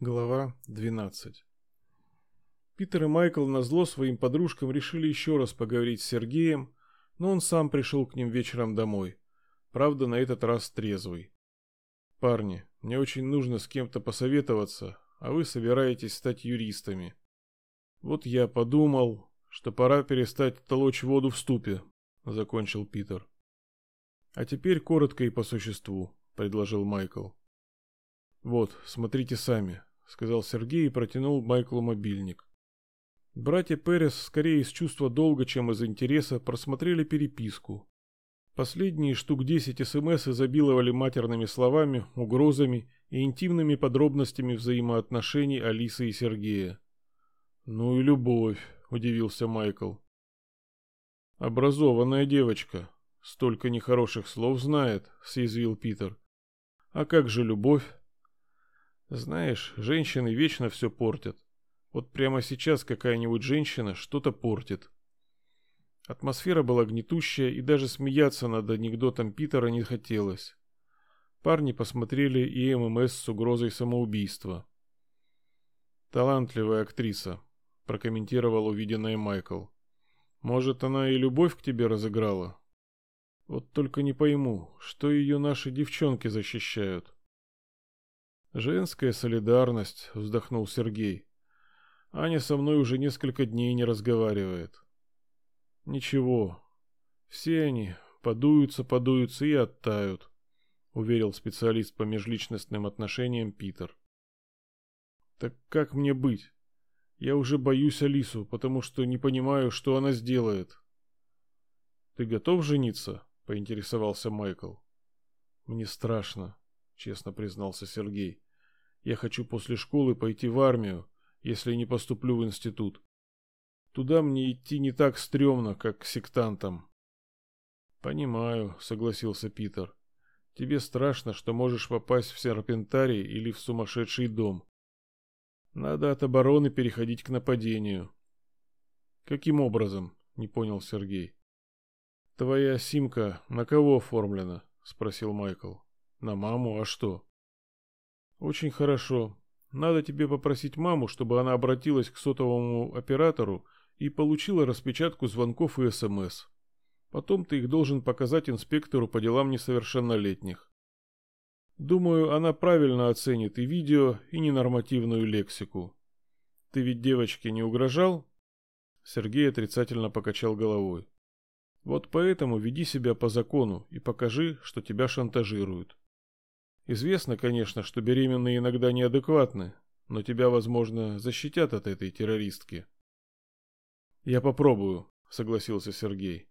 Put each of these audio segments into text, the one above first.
Глава 12 Питер и Майкл назло своим подружкам решили еще раз поговорить с Сергеем, но он сам пришел к ним вечером домой. Правда, на этот раз трезвый. «Парни, мне очень нужно с кем-то посоветоваться, а вы собираетесь стать юристами. Вот я подумал, что пора перестать толочь воду в ступе», — закончил Питер. «А теперь коротко и по существу», — предложил Майкл. «Вот, смотрите сами сказал Сергей и протянул Майклу мобильник. Братья Перес скорее из чувства долга, чем из интереса, просмотрели переписку. Последние штук десять СМС изобиловали матерными словами, угрозами и интимными подробностями взаимоотношений Алисы и Сергея. «Ну и любовь», — удивился Майкл. «Образованная девочка. Столько нехороших слов знает», — съязвил Питер. «А как же любовь?» Знаешь, женщины вечно все портят. Вот прямо сейчас какая-нибудь женщина что-то портит. Атмосфера была гнетущая, и даже смеяться над анекдотом Питера не хотелось. Парни посмотрели и ММС с угрозой самоубийства. «Талантливая актриса», — прокомментировал увиденное Майкл. «Может, она и любовь к тебе разыграла? Вот только не пойму, что ее наши девчонки защищают». Женская солидарность, вздохнул Сергей. Аня со мной уже несколько дней не разговаривает. Ничего. Все они подуются, подуются и оттают, уверил специалист по межличностным отношениям Питер. Так как мне быть? Я уже боюсь Алису, потому что не понимаю, что она сделает. Ты готов жениться? поинтересовался Майкл. Мне страшно, честно признался Сергей. Я хочу после школы пойти в армию, если не поступлю в институт. Туда мне идти не так стрёмно, как к сектантам. Понимаю, согласился Питер. Тебе страшно, что можешь попасть в серпентарий или в сумасшедший дом. Надо от обороны переходить к нападению. Каким образом? Не понял Сергей. Твоя симка на кого оформлена? спросил Майкл. На маму, а что? Очень хорошо. Надо тебе попросить маму, чтобы она обратилась к сотовому оператору и получила распечатку звонков и СМС. Потом ты их должен показать инспектору по делам несовершеннолетних. Думаю, она правильно оценит и видео, и ненормативную лексику. Ты ведь девочке не угрожал? Сергей отрицательно покачал головой. Вот поэтому веди себя по закону и покажи, что тебя шантажируют. Известно, конечно, что беременные иногда неадекватны, но тебя, возможно, защитят от этой террористки. Я попробую, согласился Сергей.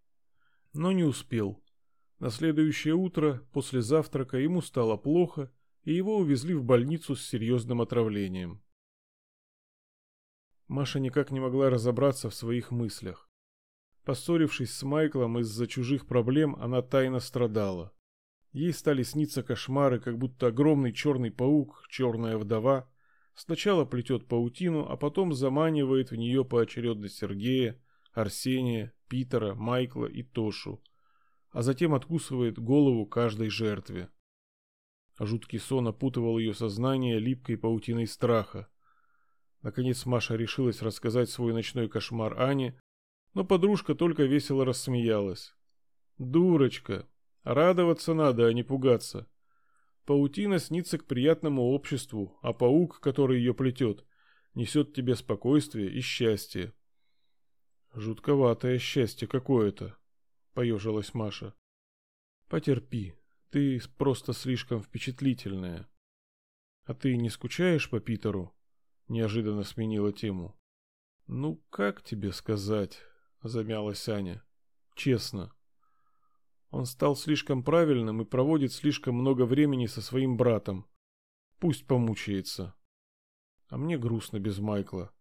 Но не успел. На следующее утро, после завтрака, ему стало плохо, и его увезли в больницу с серьезным отравлением. Маша никак не могла разобраться в своих мыслях. Поссорившись с Майклом из-за чужих проблем, она тайно страдала. Ей стали сниться кошмары, как будто огромный черный паук, черная вдова, сначала плетет паутину, а потом заманивает в нее поочередно Сергея, Арсения, Питера, Майкла и Тошу, а затем откусывает голову каждой жертве. Жуткий сон опутывал ее сознание липкой паутиной страха. Наконец Маша решилась рассказать свой ночной кошмар Ане, но подружка только весело рассмеялась. «Дурочка, Радоваться надо, а не пугаться. Паутина снится к приятному обществу, а паук, который ее плетет, несет тебе спокойствие и счастье. Жутковатое счастье какое-то, поежилась Маша. Потерпи, ты просто слишком впечатлительная. А ты не скучаешь по Питеру? Неожиданно сменила тему. Ну, как тебе сказать, замялась Аня. Честно. Он стал слишком правильным и проводит слишком много времени со своим братом. Пусть помучается. А мне грустно без Майкла.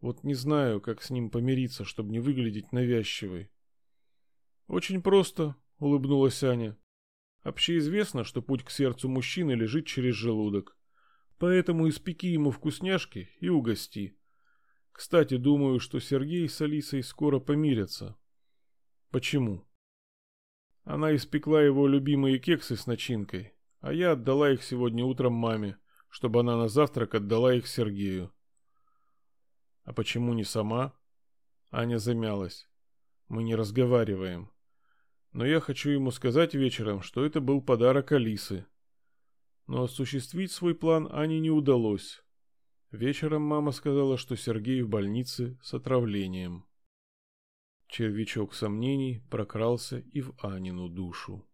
Вот не знаю, как с ним помириться, чтобы не выглядеть навязчивой. Очень просто, улыбнулась Аня. Общеизвестно, что путь к сердцу мужчины лежит через желудок. Поэтому испеки ему вкусняшки и угости. Кстати, думаю, что Сергей с Алисой скоро помирятся. Почему? Она испекла его любимые кексы с начинкой, а я отдала их сегодня утром маме, чтобы она на завтрак отдала их Сергею. А почему не сама? Аня замялась. Мы не разговариваем. Но я хочу ему сказать вечером, что это был подарок Алисы. Но осуществить свой план Ане не удалось. Вечером мама сказала, что Сергей в больнице с отравлением. Червячок сомнений прокрался и в Анину душу.